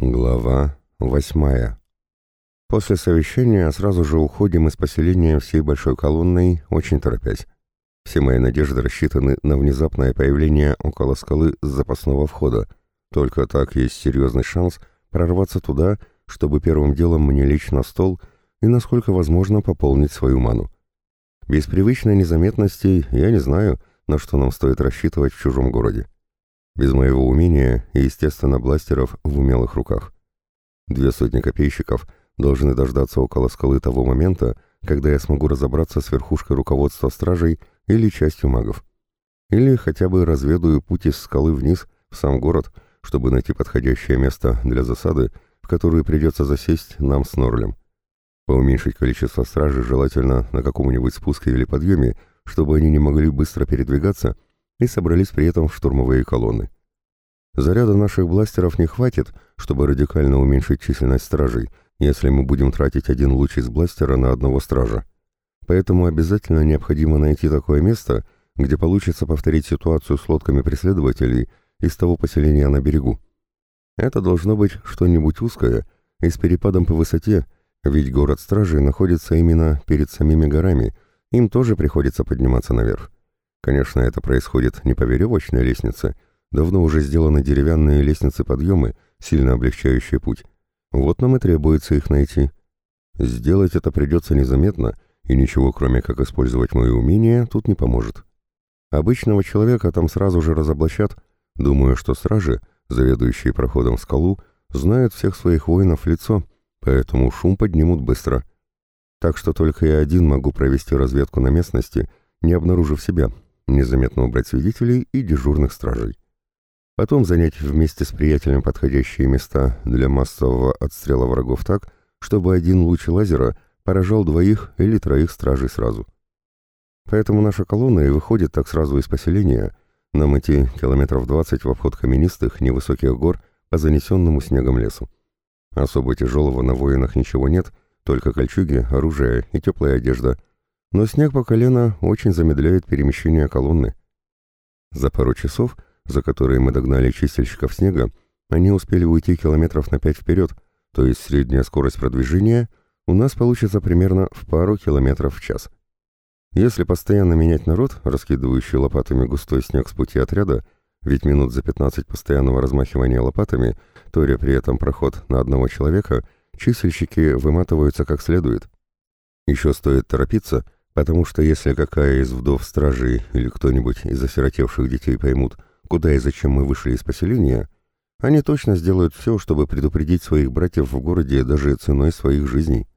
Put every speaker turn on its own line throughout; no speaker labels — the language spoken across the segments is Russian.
Глава восьмая. После совещания сразу же уходим из поселения всей большой колонной, очень торопясь. Все мои надежды рассчитаны на внезапное появление около скалы с запасного входа. Только так есть серьезный шанс прорваться туда, чтобы первым делом мне лечь на стол и, насколько возможно, пополнить свою ману. Без привычной незаметности я не знаю, на что нам стоит рассчитывать в чужом городе без моего умения и, естественно, бластеров в умелых руках. Две сотни копейщиков должны дождаться около скалы того момента, когда я смогу разобраться с верхушкой руководства стражей или частью магов. Или хотя бы разведаю путь из скалы вниз в сам город, чтобы найти подходящее место для засады, в которую придется засесть нам с Норлем. Поуменьшить количество стражей желательно на каком-нибудь спуске или подъеме, чтобы они не могли быстро передвигаться — и собрались при этом в штурмовые колонны. Заряда наших бластеров не хватит, чтобы радикально уменьшить численность стражей, если мы будем тратить один луч из бластера на одного стража. Поэтому обязательно необходимо найти такое место, где получится повторить ситуацию с лодками преследователей из того поселения на берегу. Это должно быть что-нибудь узкое и с перепадом по высоте, ведь город стражей находится именно перед самими горами, им тоже приходится подниматься наверх. Конечно, это происходит не по веревочной лестнице, давно уже сделаны деревянные лестницы-подъемы, сильно облегчающие путь. Вот нам и требуется их найти. Сделать это придется незаметно, и ничего, кроме как использовать мои умения, тут не поможет. Обычного человека там сразу же разоблачат, думаю, что стражи, заведующие проходом в скалу, знают всех своих воинов в лицо, поэтому шум поднимут быстро. Так что только я один могу провести разведку на местности, не обнаружив себя, незаметно убрать свидетелей и дежурных стражей. Потом занять вместе с приятелем подходящие места для массового отстрела врагов так, чтобы один луч лазера поражал двоих или троих стражей сразу. Поэтому наша колонна и выходит так сразу из поселения, нам идти километров двадцать в обход каменистых, невысоких гор по занесенному снегом лесу. Особо тяжелого на воинах ничего нет, только кольчуги, оружие и теплая одежда, но снег по колено очень замедляет перемещение колонны. За пару часов, за которые мы догнали чистильщиков снега, они успели уйти километров на пять вперед, то есть средняя скорость продвижения у нас получится примерно в пару километров в час. Если постоянно менять народ, раскидывающий лопатами густой снег с пути отряда, ведь минут за 15 постоянного размахивания лопатами, торя при этом проход на одного человека, чистильщики выматываются как следует. Еще стоит торопиться — Потому что если какая из вдов стражей или кто-нибудь из осиротевших детей поймут, куда и зачем мы вышли из поселения, они точно сделают все, чтобы предупредить своих братьев в городе даже ценой своих жизней.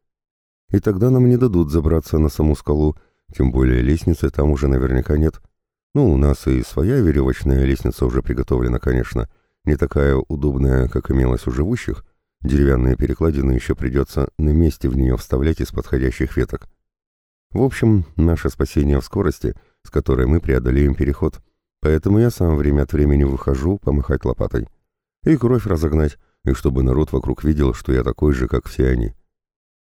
И тогда нам не дадут забраться на саму скалу, тем более лестницы там уже наверняка нет. Ну, у нас и своя веревочная лестница уже приготовлена, конечно, не такая удобная, как имелась у живущих. Деревянные перекладины еще придется на месте в нее вставлять из подходящих веток. В общем, наше спасение в скорости, с которой мы преодолеем переход. Поэтому я сам время от времени выхожу помахать лопатой. И кровь разогнать, и чтобы народ вокруг видел, что я такой же, как все они.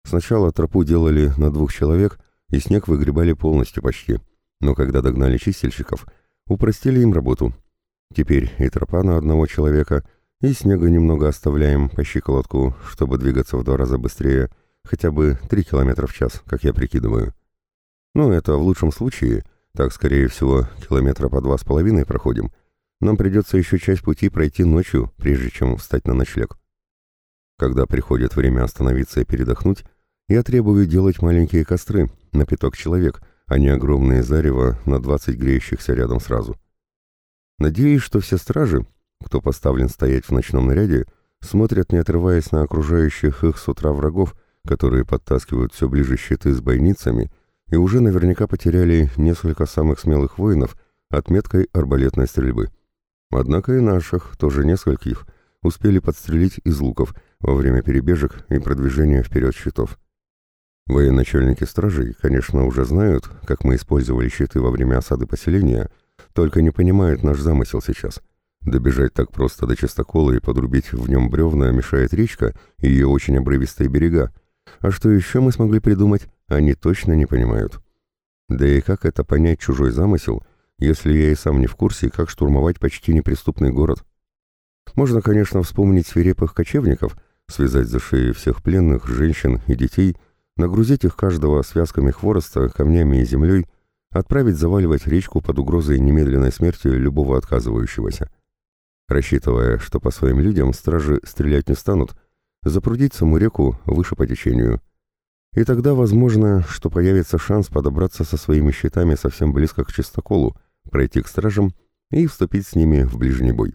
Сначала тропу делали на двух человек, и снег выгребали полностью почти. Но когда догнали чистильщиков, упростили им работу. Теперь и тропа на одного человека, и снега немного оставляем по щиколотку, чтобы двигаться в два раза быстрее, хотя бы три километра в час, как я прикидываю. Ну, это в лучшем случае, так, скорее всего, километра по два с половиной проходим. Нам придется еще часть пути пройти ночью, прежде чем встать на ночлег. Когда приходит время остановиться и передохнуть, я требую делать маленькие костры на пяток человек, а не огромные зарево на двадцать греющихся рядом сразу. Надеюсь, что все стражи, кто поставлен стоять в ночном наряде, смотрят, не отрываясь на окружающих их с утра врагов, которые подтаскивают все ближе щиты с бойницами и уже наверняка потеряли несколько самых смелых воинов отметкой арбалетной стрельбы. Однако и наших, тоже нескольких, успели подстрелить из луков во время перебежек и продвижения вперед щитов. Военачальники стражей, конечно, уже знают, как мы использовали щиты во время осады поселения, только не понимают наш замысел сейчас. Добежать так просто до чистокола и подрубить в нем бревна мешает речка и ее очень обрывистые берега. А что еще мы смогли придумать? Они точно не понимают. Да и как это понять чужой замысел, если я и сам не в курсе, как штурмовать почти неприступный город? Можно, конечно, вспомнить свирепых кочевников, связать за шеи всех пленных, женщин и детей, нагрузить их каждого связками хвороста, камнями и землей, отправить заваливать речку под угрозой немедленной смерти любого отказывающегося. Рассчитывая, что по своим людям стражи стрелять не станут, запрудить саму реку выше по течению. И тогда возможно, что появится шанс подобраться со своими щитами совсем близко к чистоколу, пройти к стражам и вступить с ними в ближний бой.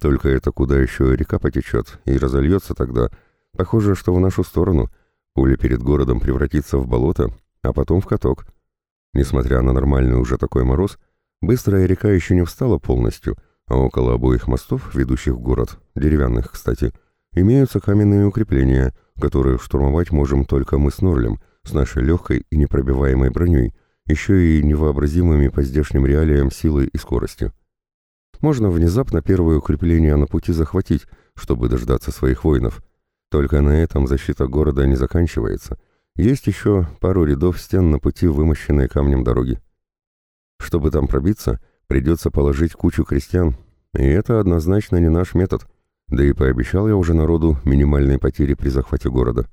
Только это куда еще река потечет и разольется тогда, похоже, что в нашу сторону, пуля перед городом превратится в болото, а потом в каток. Несмотря на нормальный уже такой мороз, быстрая река еще не встала полностью, а около обоих мостов, ведущих в город, деревянных, кстати, имеются каменные укрепления, которые штурмовать можем только мы с Норлем, с нашей легкой и непробиваемой броней, еще и невообразимыми по здешним реалиям силой и скоростью. Можно внезапно первое укрепление на пути захватить, чтобы дождаться своих воинов. Только на этом защита города не заканчивается. Есть еще пару рядов стен на пути, вымощенной камнем дороги. Чтобы там пробиться, придется положить кучу крестьян, и это однозначно не наш метод. Да и пообещал я уже народу минимальные потери при захвате города.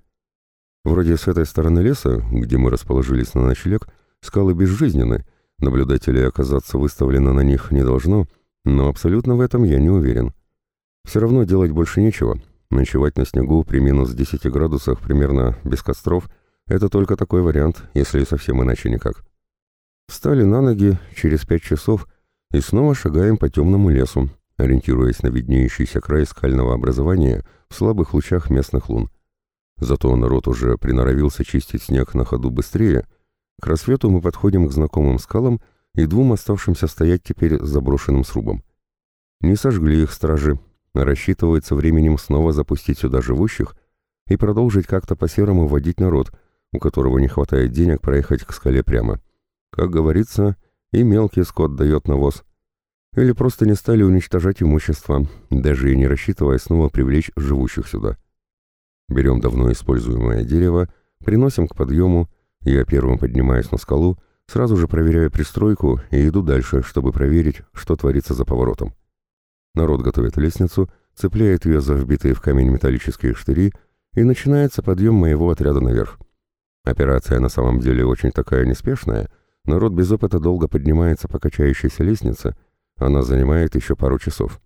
Вроде с этой стороны леса, где мы расположились на ночлег, скалы безжизненны, наблюдателей оказаться выставлено на них не должно — но абсолютно в этом я не уверен. Все равно делать больше нечего. Ночевать на снегу при минус 10 градусах примерно без костров – это только такой вариант, если совсем иначе никак. Встали на ноги через пять часов и снова шагаем по темному лесу, ориентируясь на виднеющийся край скального образования в слабых лучах местных лун. Зато народ уже приноровился чистить снег на ходу быстрее. К рассвету мы подходим к знакомым скалам – и двум оставшимся стоять теперь заброшенным срубом. Не сожгли их стражи, рассчитывается временем снова запустить сюда живущих и продолжить как-то по-серому водить народ, у которого не хватает денег проехать к скале прямо. Как говорится, и мелкий скот дает навоз. Или просто не стали уничтожать имущество, даже и не рассчитывая снова привлечь живущих сюда. Берем давно используемое дерево, приносим к подъему, я первым поднимаюсь на скалу, Сразу же проверяю пристройку и иду дальше, чтобы проверить, что творится за поворотом. Народ готовит лестницу, цепляет ее за вбитые в камень металлические штыри, и начинается подъем моего отряда наверх. Операция на самом деле очень такая неспешная. Народ без опыта долго поднимается по качающейся лестнице. Она занимает еще пару часов.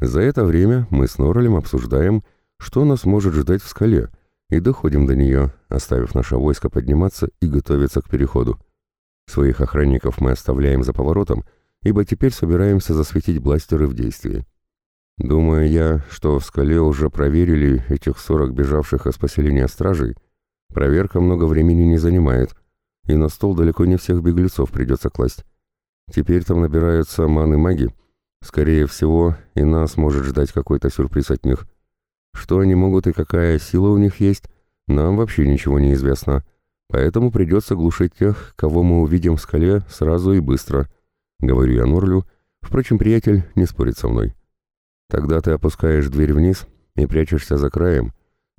За это время мы с Норрелем обсуждаем, что нас может ждать в скале, и доходим до нее, оставив наше войско подниматься и готовиться к переходу. Своих охранников мы оставляем за поворотом, ибо теперь собираемся засветить бластеры в действии. Думаю я, что в скале уже проверили этих сорок бежавших из поселения стражей. Проверка много времени не занимает, и на стол далеко не всех беглецов придется класть. Теперь там набираются маны-маги. Скорее всего, и нас может ждать какой-то сюрприз от них. Что они могут и какая сила у них есть, нам вообще ничего не известно. Поэтому придется глушить тех, кого мы увидим в скале сразу и быстро. Говорю я Норлю. Впрочем, приятель не спорит со мной. Тогда ты опускаешь дверь вниз и прячешься за краем.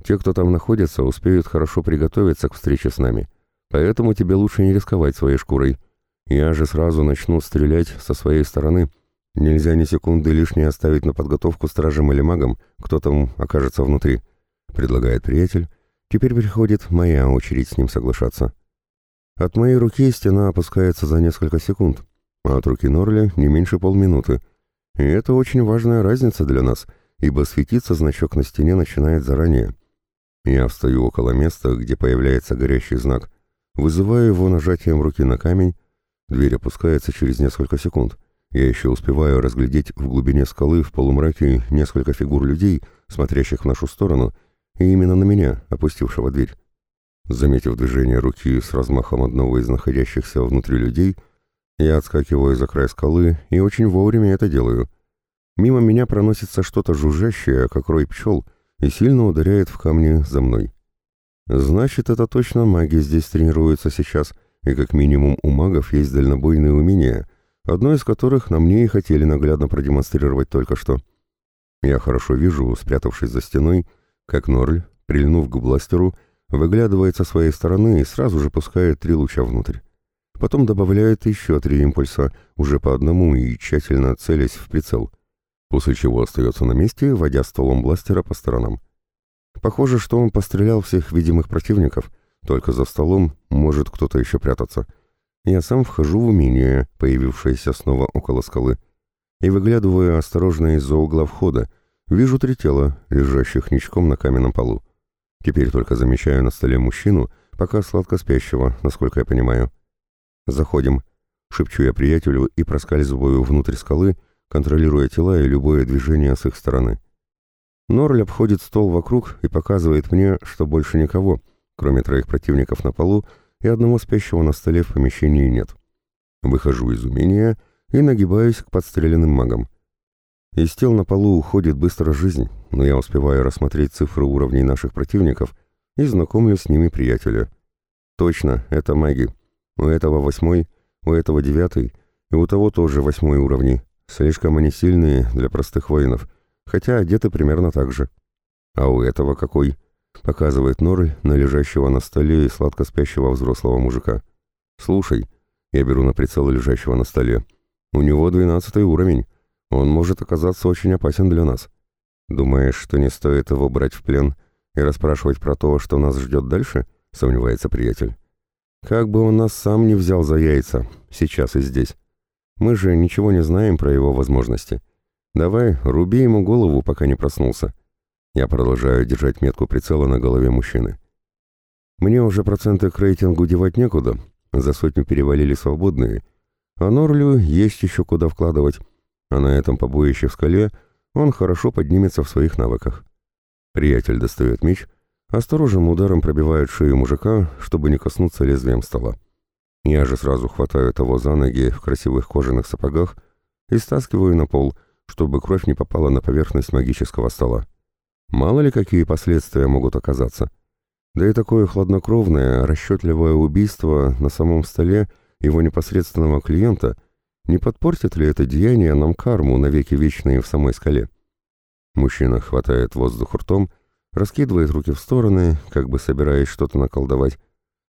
Те, кто там находится, успеют хорошо приготовиться к встрече с нами. Поэтому тебе лучше не рисковать своей шкурой. Я же сразу начну стрелять со своей стороны. Нельзя ни секунды лишней оставить на подготовку стражам или магам, кто там окажется внутри, предлагает приятель, Теперь приходит моя очередь с ним соглашаться. От моей руки стена опускается за несколько секунд, а от руки Норли не меньше полминуты. И это очень важная разница для нас, ибо светиться значок на стене начинает заранее. Я встаю около места, где появляется горящий знак, вызываю его нажатием руки на камень, дверь опускается через несколько секунд. Я еще успеваю разглядеть в глубине скалы в полумраке несколько фигур людей, смотрящих в нашу сторону, и именно на меня, опустившего дверь. Заметив движение руки с размахом одного из находящихся внутри людей, я отскакиваю за край скалы и очень вовремя это делаю. Мимо меня проносится что-то жужжащее, как рой пчел, и сильно ударяет в камни за мной. Значит, это точно маги здесь тренируются сейчас, и как минимум у магов есть дальнобойные умения, одно из которых на мне и хотели наглядно продемонстрировать только что. Я хорошо вижу, спрятавшись за стеной, как Норль, прильнув к бластеру, выглядывает со своей стороны и сразу же пускает три луча внутрь. Потом добавляет еще три импульса, уже по одному и тщательно целясь в прицел. после чего остается на месте, водя стволом бластера по сторонам. Похоже, что он пострелял всех видимых противников, только за столом может кто-то еще прятаться. Я сам вхожу в умение, появившееся снова около скалы, и выглядываю осторожно из-за угла входа, вижу три тела, лежащих ничком на каменном полу. Теперь только замечаю на столе мужчину, пока сладко спящего, насколько я понимаю. «Заходим», — шепчу я приятелю и проскальзываю внутрь скалы, контролируя тела и любое движение с их стороны. Норль обходит стол вокруг и показывает мне, что больше никого, кроме троих противников на полу и одного спящего на столе в помещении нет. Выхожу из умения и нагибаюсь к подстреленным магам. Из тел на полу уходит быстро жизнь, но я успеваю рассмотреть цифры уровней наших противников и знакомлю с ними приятеля. Точно, это маги. У этого восьмой, у этого девятый, и у того тоже восьмой уровни. Слишком они сильные для простых воинов, хотя одеты примерно так же. А у этого какой? Показывает Норль на лежащего на столе и сладко спящего взрослого мужика. Слушай, я беру на прицел лежащего на столе. У него двенадцатый уровень. Он может оказаться очень опасен для нас. Думаешь, что не стоит его брать в плен и расспрашивать про то, что нас ждет дальше? Сомневается приятель. Как бы он нас сам не взял за яйца, сейчас и здесь. Мы же ничего не знаем про его возможности. Давай, руби ему голову, пока не проснулся. Я продолжаю держать метку прицела на голове мужчины. Мне уже проценты к рейтингу девать некуда, за сотню перевалили свободные, а Норлю есть еще куда вкладывать, а на этом побоище в скале он хорошо поднимется в своих навыках. Приятель достает меч, осторожным ударом пробивает шею мужика, чтобы не коснуться лезвием стола. Я же сразу хватаю того за ноги в красивых кожаных сапогах и стаскиваю на пол, чтобы кровь не попала на поверхность магического стола. Мало ли какие последствия могут оказаться. Да и такое хладнокровное, расчетливое убийство на самом столе его непосредственного клиента не подпортит ли это деяние нам карму навеки вечные в самой скале? Мужчина хватает воздух ртом, раскидывает руки в стороны, как бы собираясь что-то наколдовать,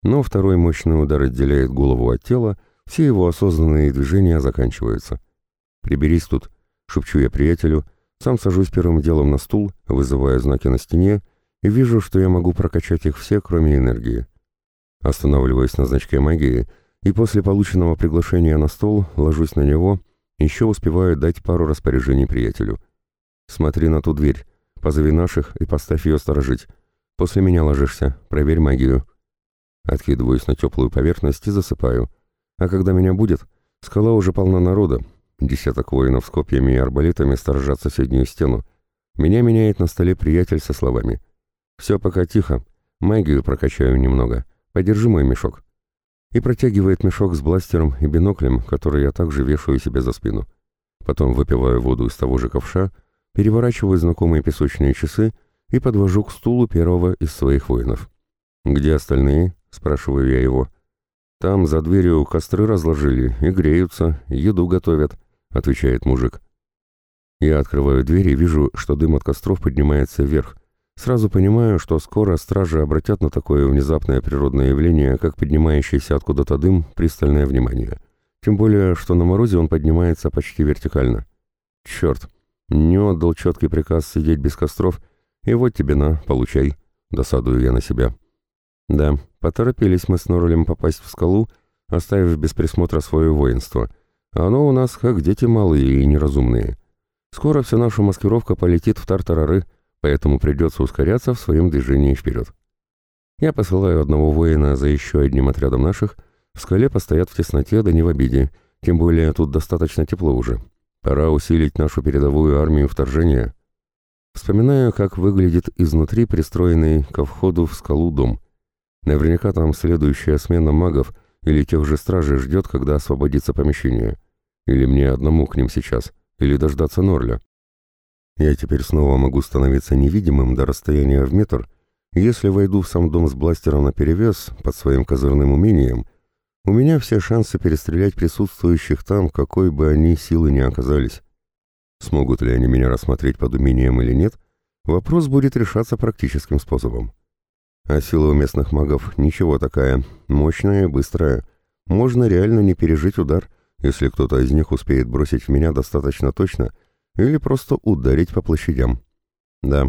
но второй мощный удар отделяет голову от тела, все его осознанные движения заканчиваются. «Приберись тут», — шепчу я приятелю, сам сажусь первым делом на стул, вызывая знаки на стене, и вижу, что я могу прокачать их все, кроме энергии. Останавливаясь на значке магии, и после полученного приглашения на стол ложусь на него, еще успеваю дать пару распоряжений приятелю. «Смотри на ту дверь, позови наших и поставь ее сторожить. После меня ложишься, проверь магию». Откидываюсь на теплую поверхность и засыпаю. А когда меня будет, скала уже полна народа. Десяток воинов с копьями и арбалетами сторожат соседнюю стену. Меня меняет на столе приятель со словами. «Все пока тихо. Магию прокачаю немного. Подержи мой мешок». И протягивает мешок с бластером и биноклем, который я также вешаю себе за спину. Потом выпиваю воду из того же ковша, переворачиваю знакомые песочные часы и подвожу к стулу первого из своих воинов. «Где остальные?» — спрашиваю я его. «Там за дверью костры разложили и греются, еду готовят», — отвечает мужик. Я открываю дверь и вижу, что дым от костров поднимается вверх. Сразу понимаю, что скоро стражи обратят на такое внезапное природное явление, как поднимающийся откуда-то дым, пристальное внимание. Тем более, что на морозе он поднимается почти вертикально. Черт, не отдал четкий приказ сидеть без костров, и вот тебе на, получай. Досадую я на себя. Да, поторопились мы с Норрелем попасть в скалу, оставив без присмотра свое воинство. Оно у нас как дети малые и неразумные. Скоро вся наша маскировка полетит в тартарары, поэтому придется ускоряться в своем движении вперед. Я посылаю одного воина за еще одним отрядом наших, в скале постоят в тесноте, да не в обиде, тем более тут достаточно тепло уже. Пора усилить нашу передовую армию вторжения. Вспоминаю, как выглядит изнутри пристроенный ко входу в скалу дом. Наверняка там следующая смена магов или тех же стражей ждет, когда освободится помещение. Или мне одному к ним сейчас, или дождаться Норля. Я теперь снова могу становиться невидимым до расстояния в метр, если войду в сам дом с бластером наперевес под своим козырным умением, у меня все шансы перестрелять присутствующих там, какой бы они силы ни оказались. Смогут ли они меня рассмотреть под умением или нет, вопрос будет решаться практическим способом. А сила у местных магов ничего такая, мощная и быстрая. Можно реально не пережить удар, если кто-то из них успеет бросить в меня достаточно точно, или просто ударить по площадям. Да,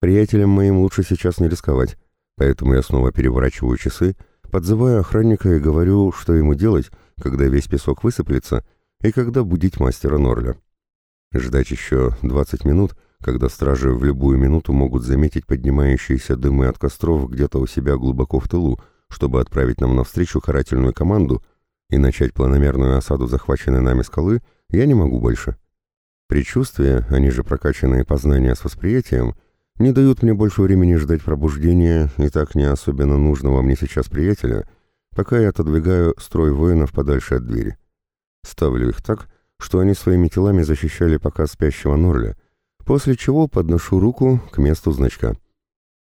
приятелям моим лучше сейчас не рисковать, поэтому я снова переворачиваю часы, подзываю охранника и говорю, что ему делать, когда весь песок высыплется, и когда будить мастера Норля. Ждать еще 20 минут, когда стражи в любую минуту могут заметить поднимающиеся дымы от костров где-то у себя глубоко в тылу, чтобы отправить нам навстречу карательную команду и начать планомерную осаду захваченной нами скалы, я не могу больше. Предчувствия, они же прокачанные познания с восприятием, не дают мне больше времени ждать пробуждения и так не особенно нужного мне сейчас приятеля, пока я отодвигаю строй воинов подальше от двери. Ставлю их так, что они своими телами защищали пока спящего Норля, после чего подношу руку к месту значка.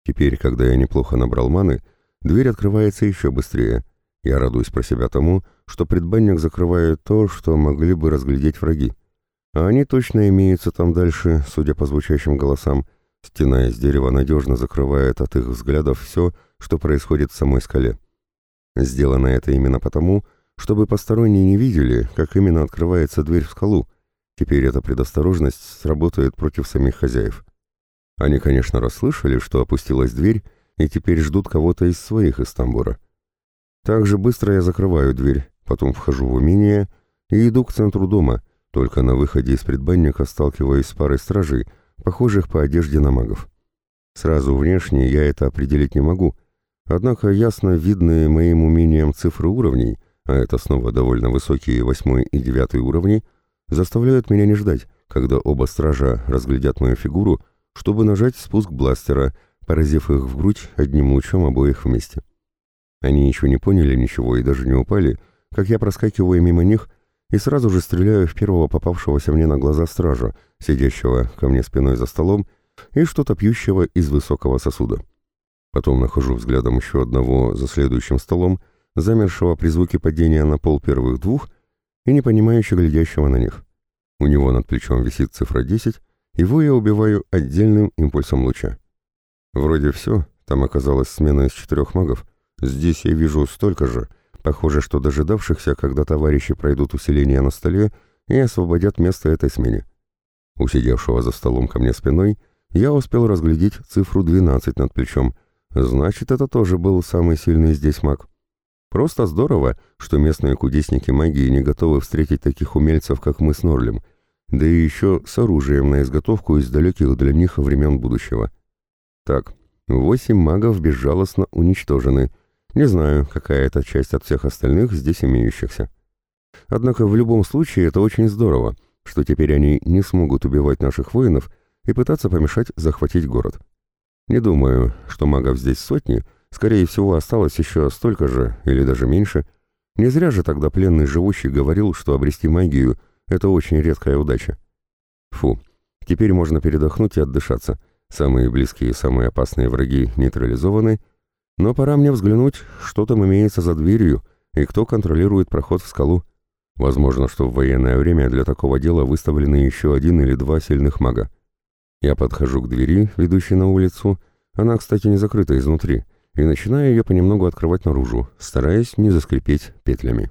Теперь, когда я неплохо набрал маны, дверь открывается еще быстрее. Я радуюсь про себя тому, что предбанник закрывает то, что могли бы разглядеть враги. А они точно имеются там дальше, судя по звучащим голосам. Стена из дерева надежно закрывает от их взглядов все, что происходит в самой скале. Сделано это именно потому, чтобы посторонние не видели, как именно открывается дверь в скалу. Теперь эта предосторожность сработает против самих хозяев. Они, конечно, расслышали, что опустилась дверь, и теперь ждут кого-то из своих из тамбура. Так же быстро я закрываю дверь, потом вхожу в умение и иду к центру дома, только на выходе из предбанника сталкиваюсь с парой стражей, похожих по одежде на магов. Сразу внешне я это определить не могу, однако ясно видные моим умением цифры уровней — а это снова довольно высокие восьмой и девятый уровни, заставляют меня не ждать, когда оба стража разглядят мою фигуру, чтобы нажать спуск бластера, поразив их в грудь одним лучом обоих вместе. Они еще не поняли ничего и даже не упали, как я проскакиваю мимо них и сразу же стреляю в первого попавшегося мне на глаза стража, сидящего ко мне спиной за столом и что-то пьющего из высокого сосуда. Потом нахожу взглядом еще одного за следующим столом замершего при звуке падения на пол первых двух и непонимающе глядящего на них. У него над плечом висит цифра 10, его я убиваю отдельным импульсом луча. Вроде все, там оказалась смена из четырех магов. Здесь я вижу столько же. Похоже, что дожидавшихся, когда товарищи пройдут усиление на столе и освободят место этой смене. У сидевшего за столом ко мне спиной я успел разглядеть цифру 12 над плечом. Значит, это тоже был самый сильный здесь маг. Просто здорово, что местные кудесники магии не готовы встретить таких умельцев, как мы с Норлем, да и еще с оружием на изготовку из далеких для них времен будущего. Так, восемь магов безжалостно уничтожены. Не знаю, какая это часть от всех остальных здесь имеющихся. Однако в любом случае это очень здорово, что теперь они не смогут убивать наших воинов и пытаться помешать захватить город. Не думаю, что магов здесь сотни — Скорее всего, осталось еще столько же, или даже меньше. Не зря же тогда пленный живущий говорил, что обрести магию — это очень редкая удача. Фу, теперь можно передохнуть и отдышаться. Самые близкие и самые опасные враги нейтрализованы, но пора мне взглянуть, что там имеется за дверью и кто контролирует проход в скалу. Возможно, что в военное время для такого дела выставлены еще один или два сильных мага. Я подхожу к двери, ведущей на улицу. Она, кстати, не закрыта изнутри — и начинаю ее понемногу открывать наружу, стараясь не заскрипеть петлями.